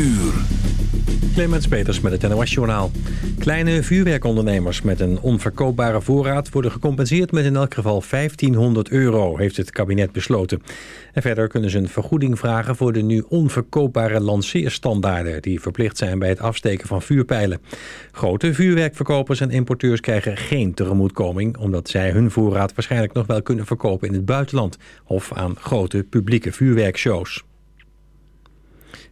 uur. Clemens Peters met het NOS-journaal. Kleine vuurwerkondernemers met een onverkoopbare voorraad... worden gecompenseerd met in elk geval 1500 euro, heeft het kabinet besloten. En verder kunnen ze een vergoeding vragen voor de nu onverkoopbare lanceerstandaarden... die verplicht zijn bij het afsteken van vuurpijlen. Grote vuurwerkverkopers en importeurs krijgen geen tegemoetkoming... omdat zij hun voorraad waarschijnlijk nog wel kunnen verkopen in het buitenland... of aan grote publieke vuurwerkshows.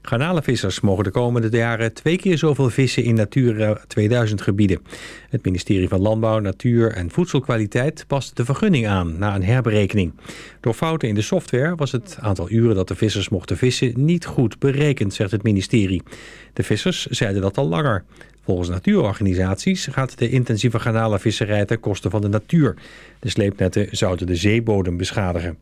Garnalenvissers mogen de komende jaren twee keer zoveel vissen in Natura 2000 gebieden. Het ministerie van Landbouw, Natuur en Voedselkwaliteit past de vergunning aan na een herberekening. Door fouten in de software was het aantal uren dat de vissers mochten vissen niet goed berekend, zegt het ministerie. De vissers zeiden dat al langer. Volgens natuurorganisaties gaat de intensieve garnalenvisserij ten koste van de natuur. De sleepnetten zouden de zeebodem beschadigen.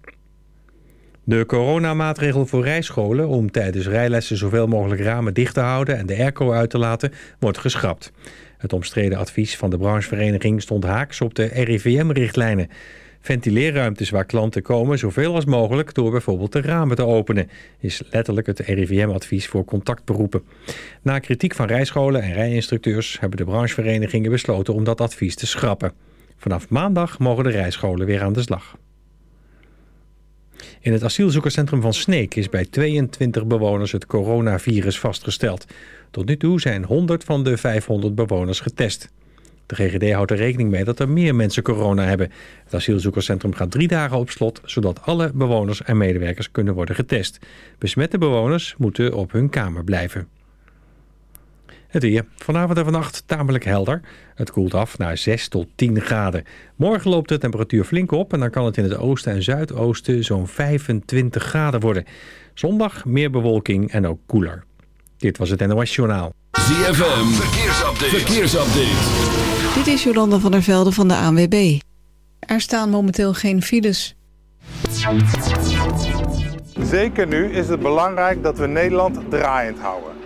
De coronamaatregel voor rijscholen om tijdens rijlessen zoveel mogelijk ramen dicht te houden en de airco uit te laten wordt geschrapt. Het omstreden advies van de branchevereniging stond haaks op de RIVM-richtlijnen. Ventileerruimtes waar klanten komen zoveel als mogelijk door bijvoorbeeld de ramen te openen, is letterlijk het RIVM-advies voor contactberoepen. Na kritiek van rijscholen en rijinstructeurs hebben de brancheverenigingen besloten om dat advies te schrappen. Vanaf maandag mogen de rijscholen weer aan de slag. In het asielzoekerscentrum van Sneek is bij 22 bewoners het coronavirus vastgesteld. Tot nu toe zijn 100 van de 500 bewoners getest. De GGD houdt er rekening mee dat er meer mensen corona hebben. Het asielzoekerscentrum gaat drie dagen op slot... zodat alle bewoners en medewerkers kunnen worden getest. Besmette bewoners moeten op hun kamer blijven. Het weer. Vanavond en vannacht tamelijk helder. Het koelt af naar 6 tot 10 graden. Morgen loopt de temperatuur flink op en dan kan het in het oosten en zuidoosten zo'n 25 graden worden. Zondag meer bewolking en ook koeler. Dit was het NOS Journaal. ZFM, verkeersupdate. verkeersupdate. Dit is Jolanda van der Velde van de ANWB. Er staan momenteel geen files. Zeker nu is het belangrijk dat we Nederland draaiend houden.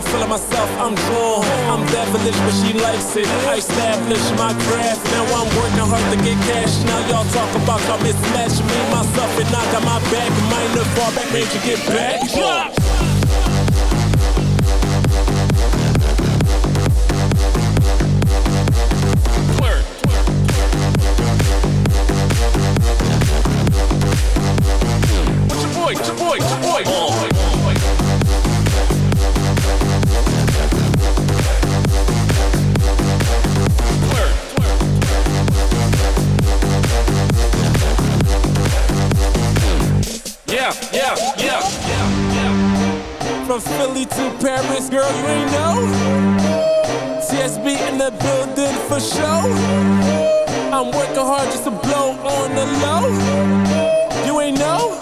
I'm feeling myself, I'm drawn I'm devilish, but she likes it. I establish my craft. Now I'm working hard to get cash. Now y'all talk about y'all Me, myself, and I got my back. Minor fall back, made you get back. that building for show. I'm working hard just to blow on the low. You ain't know?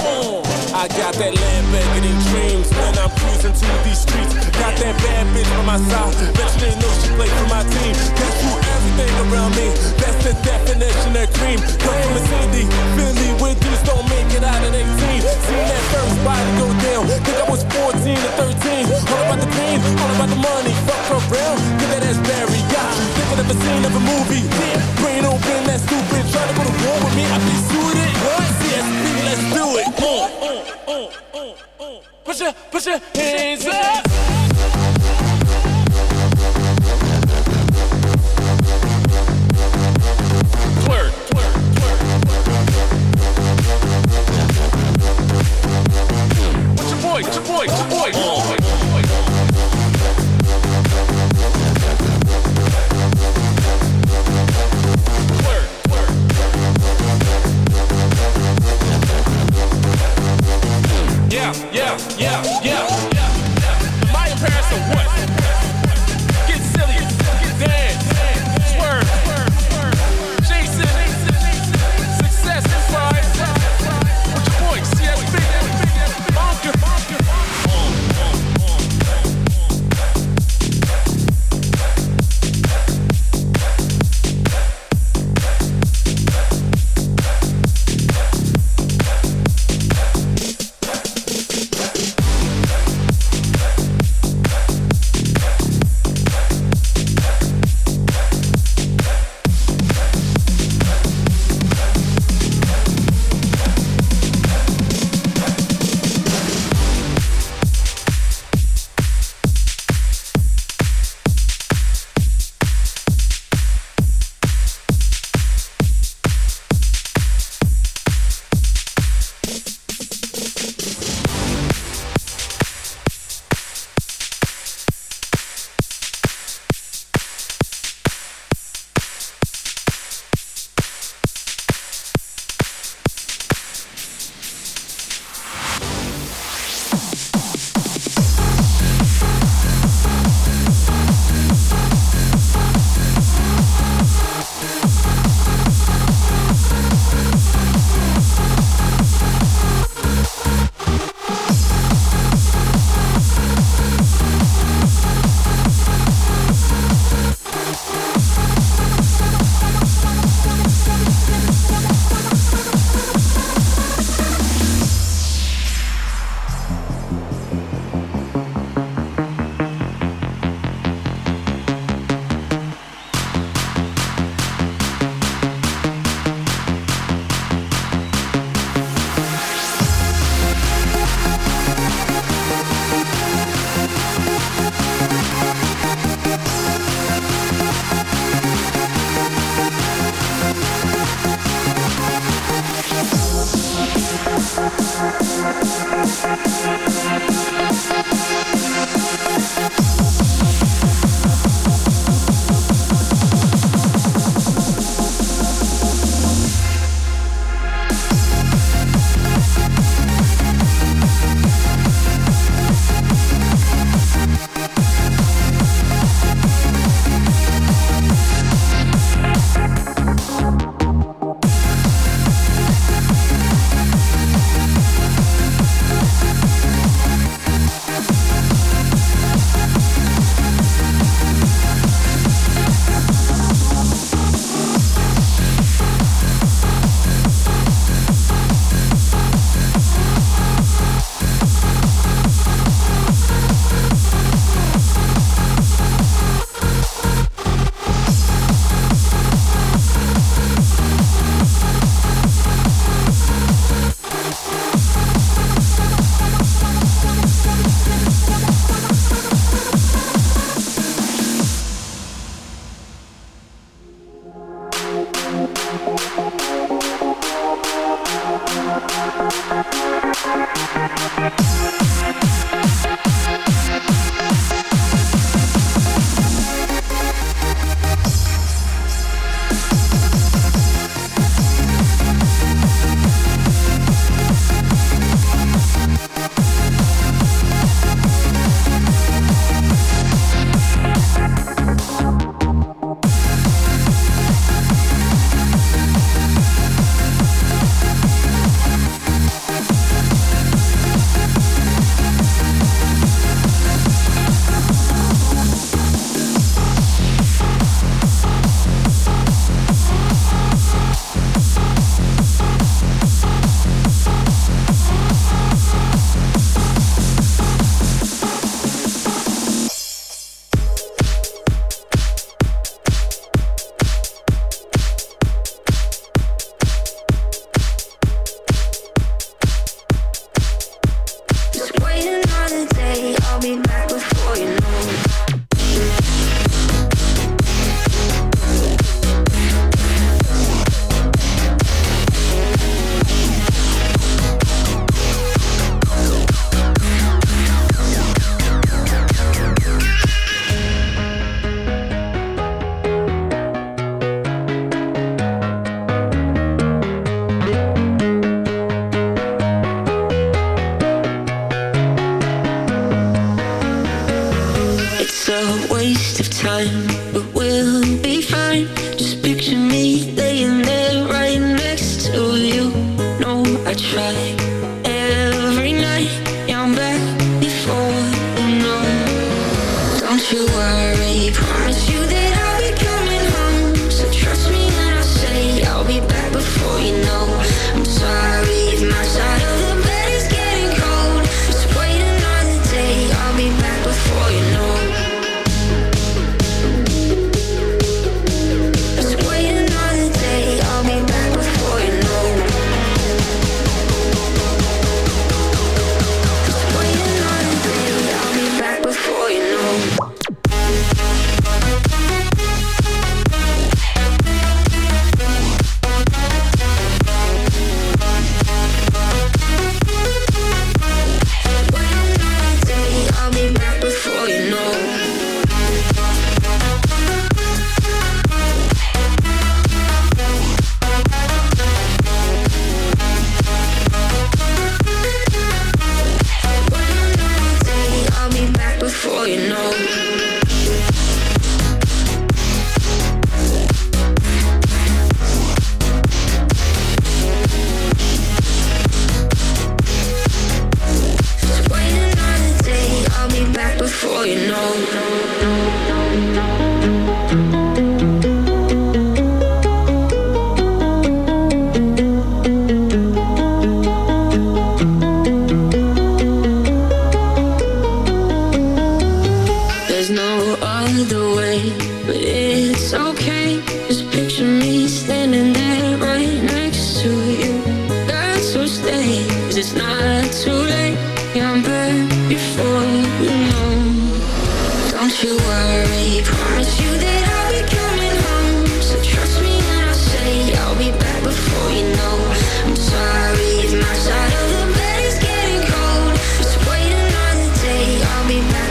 I got that Lamborghini dreams when I'm cruising to these streets. Got that bad bitch by my side. Bet you didn't know she played for my team. Guess who thing around me. That's the definition of cream. Come from a city, Philly, with dudes don't make it out of their team. Seen that first body go down. Think I was 14 or 13. All about the green, all about the money. Fuck around, get that ass Barry. Got you thinking of a scene of a movie. Yeah. Brain open, that stupid. Try to go to war with me, I be suited. What? CSP, let's do it. Uh, uh, uh, uh, uh. Put your, put your hands up. Oi, oi, oi, oi.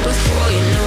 before you. know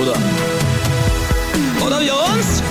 Oder? Oder wir uns?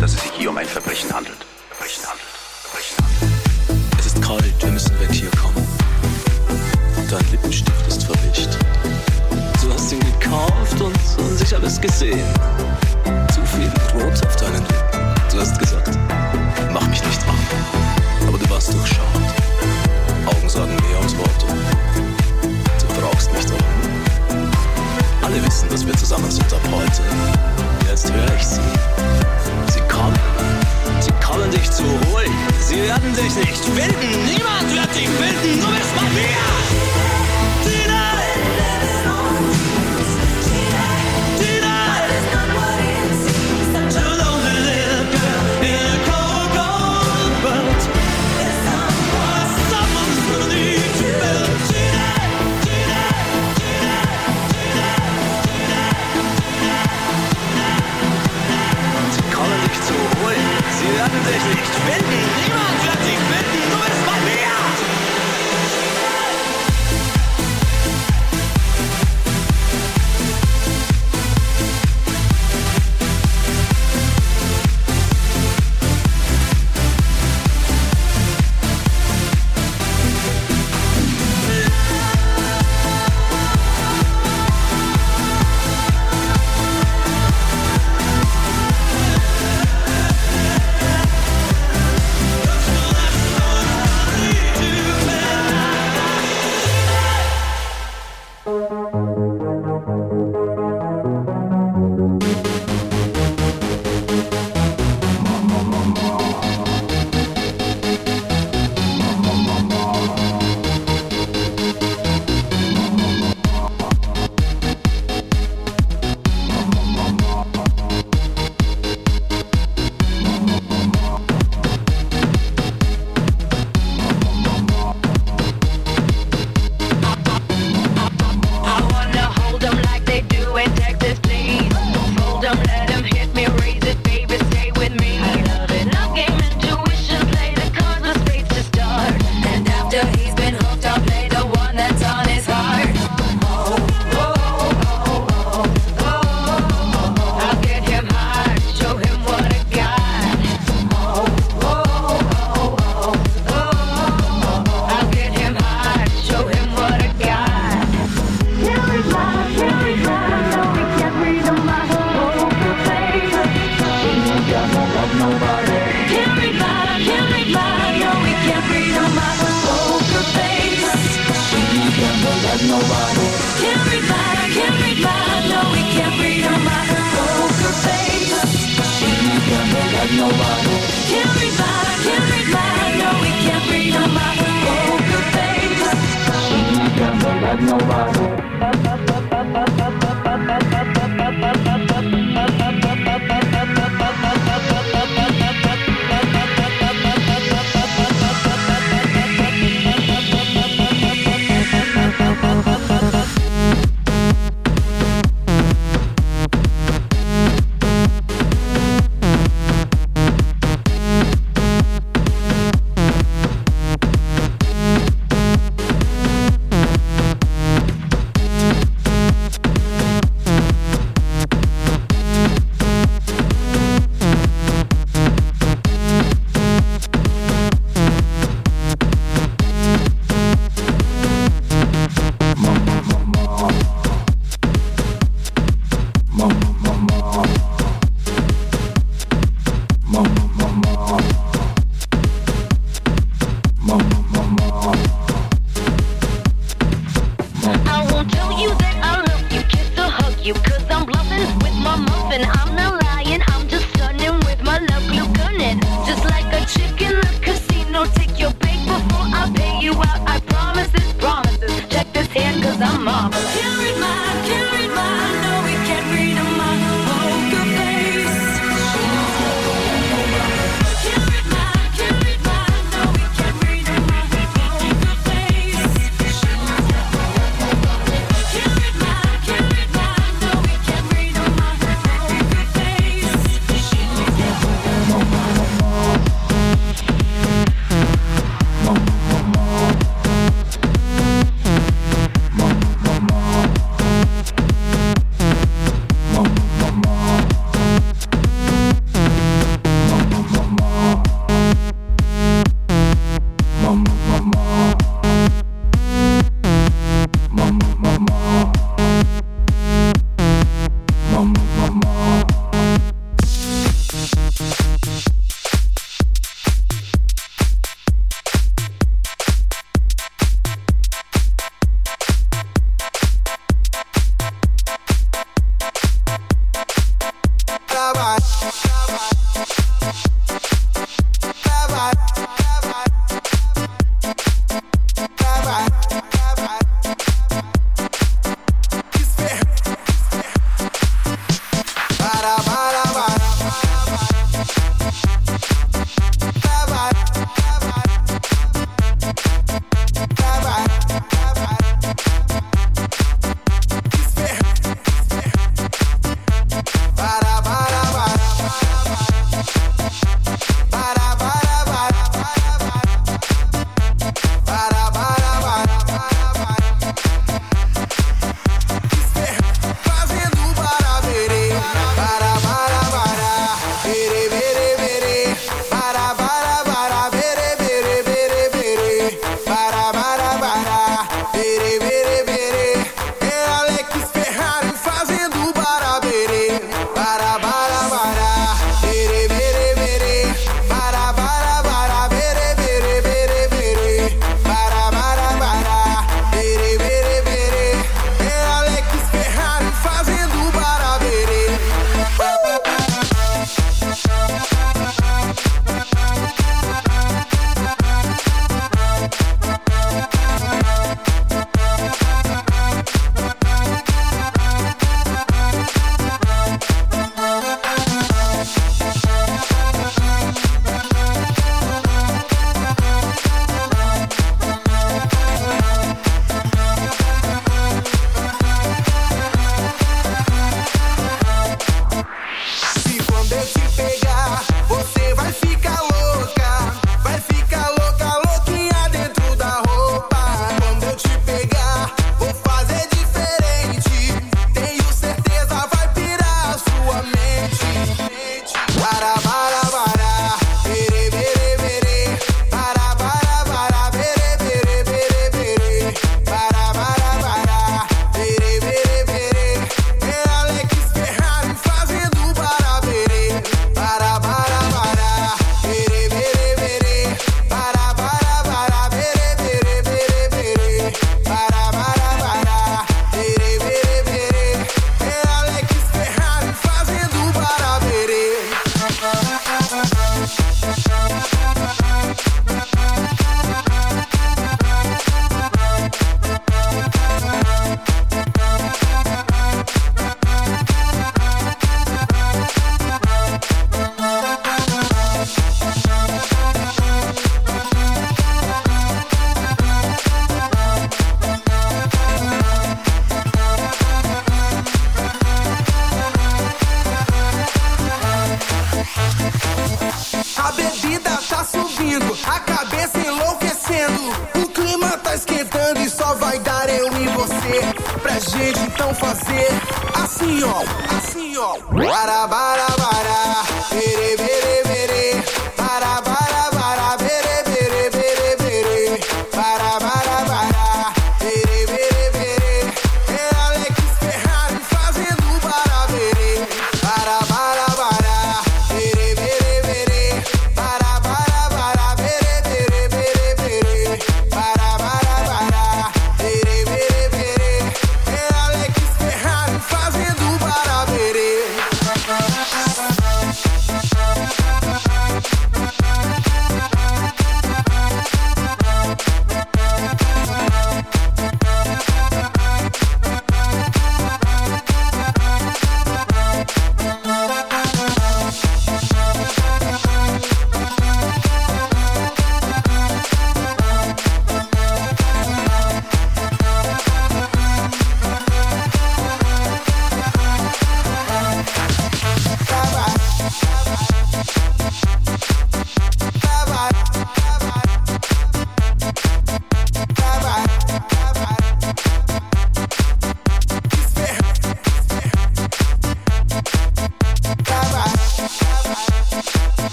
Dass es sich hier um ein Verbrechen handelt. Verbrechen handelt. Verbrechen handelt. Es ist kalt, wir müssen weg hier kommen. Dein Lippenstift ist verwischt. Du hast ihn gekauft und, und ich habe es gesehen.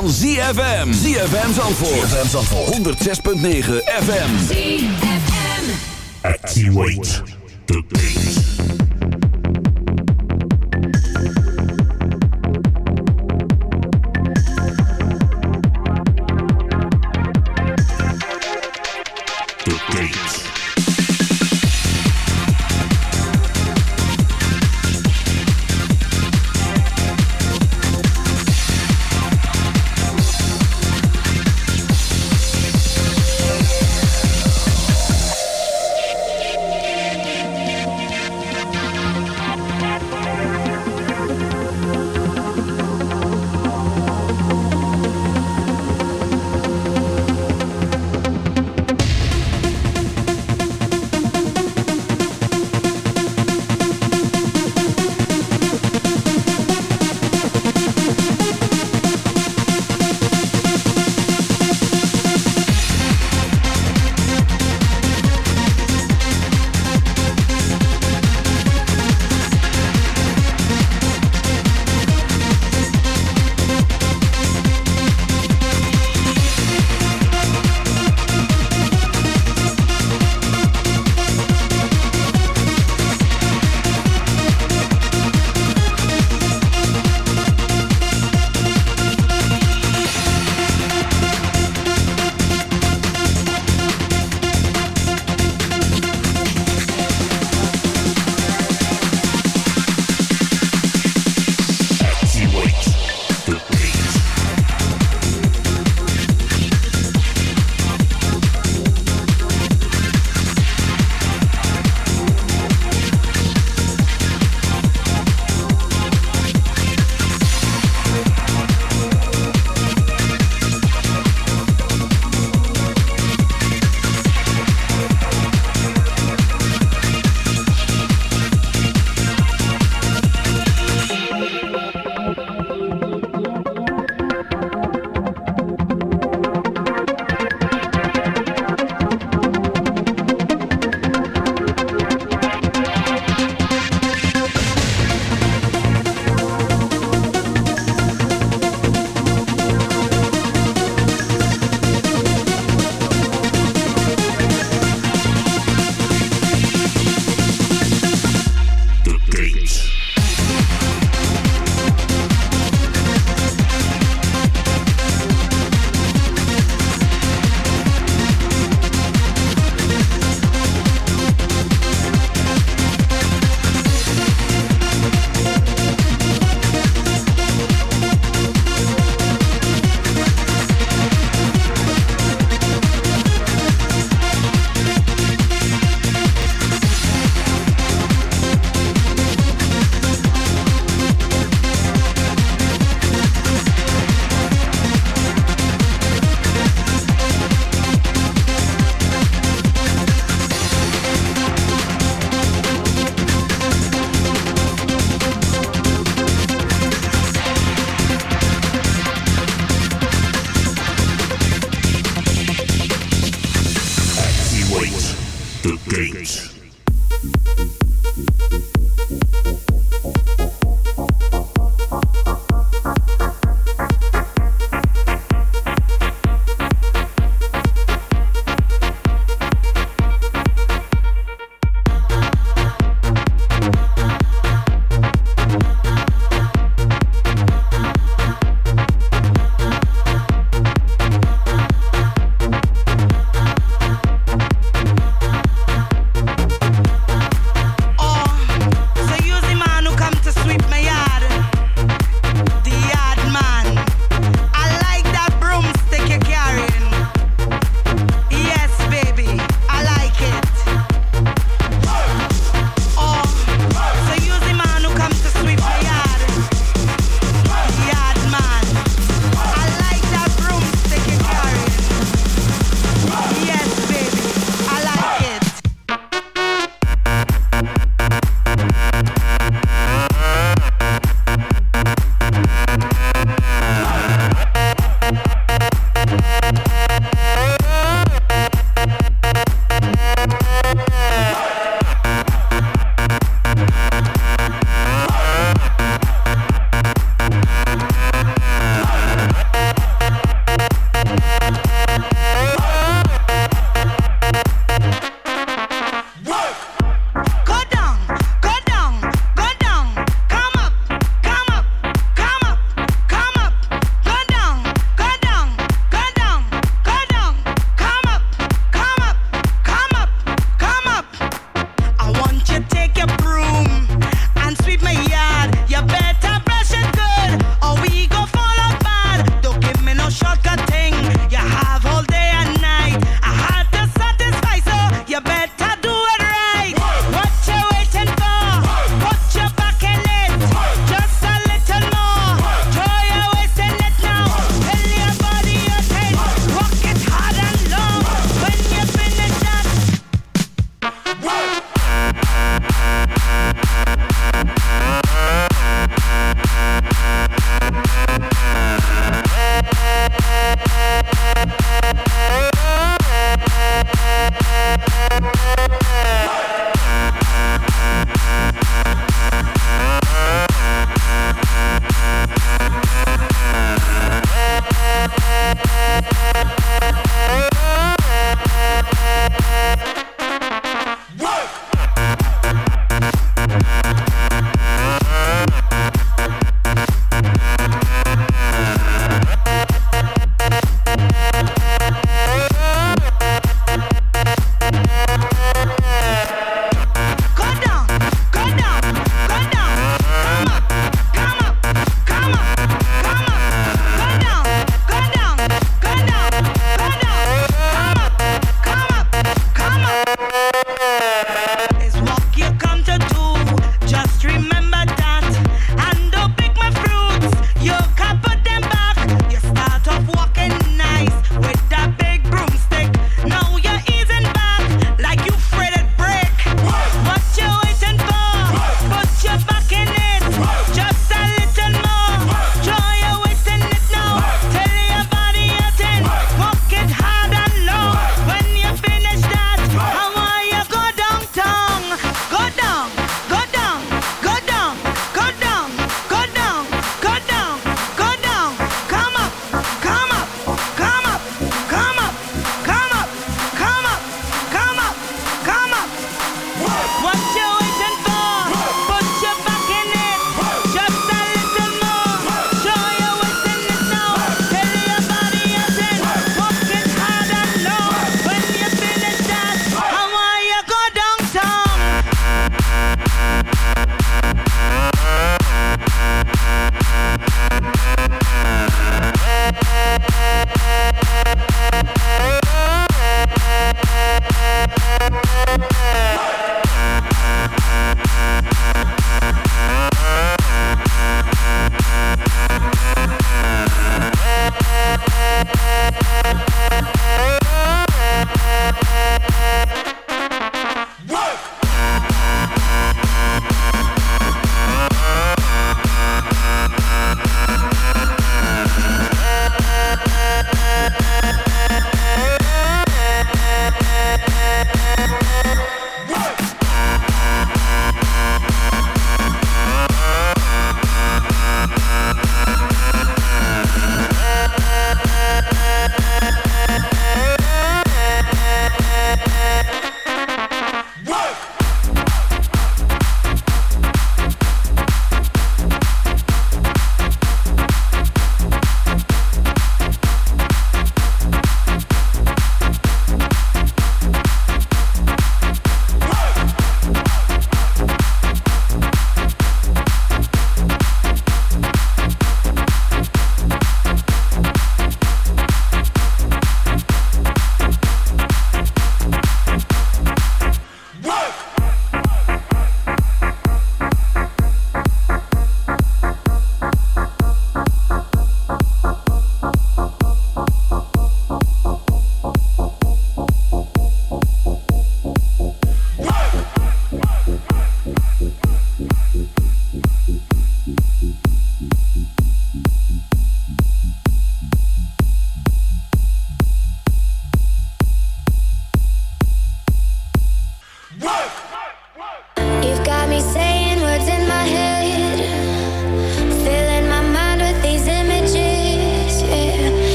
van ZFM. ZFM Zandvoort. ZFM Zandvoort. 106.9 FM. ZFM. Activate the beat.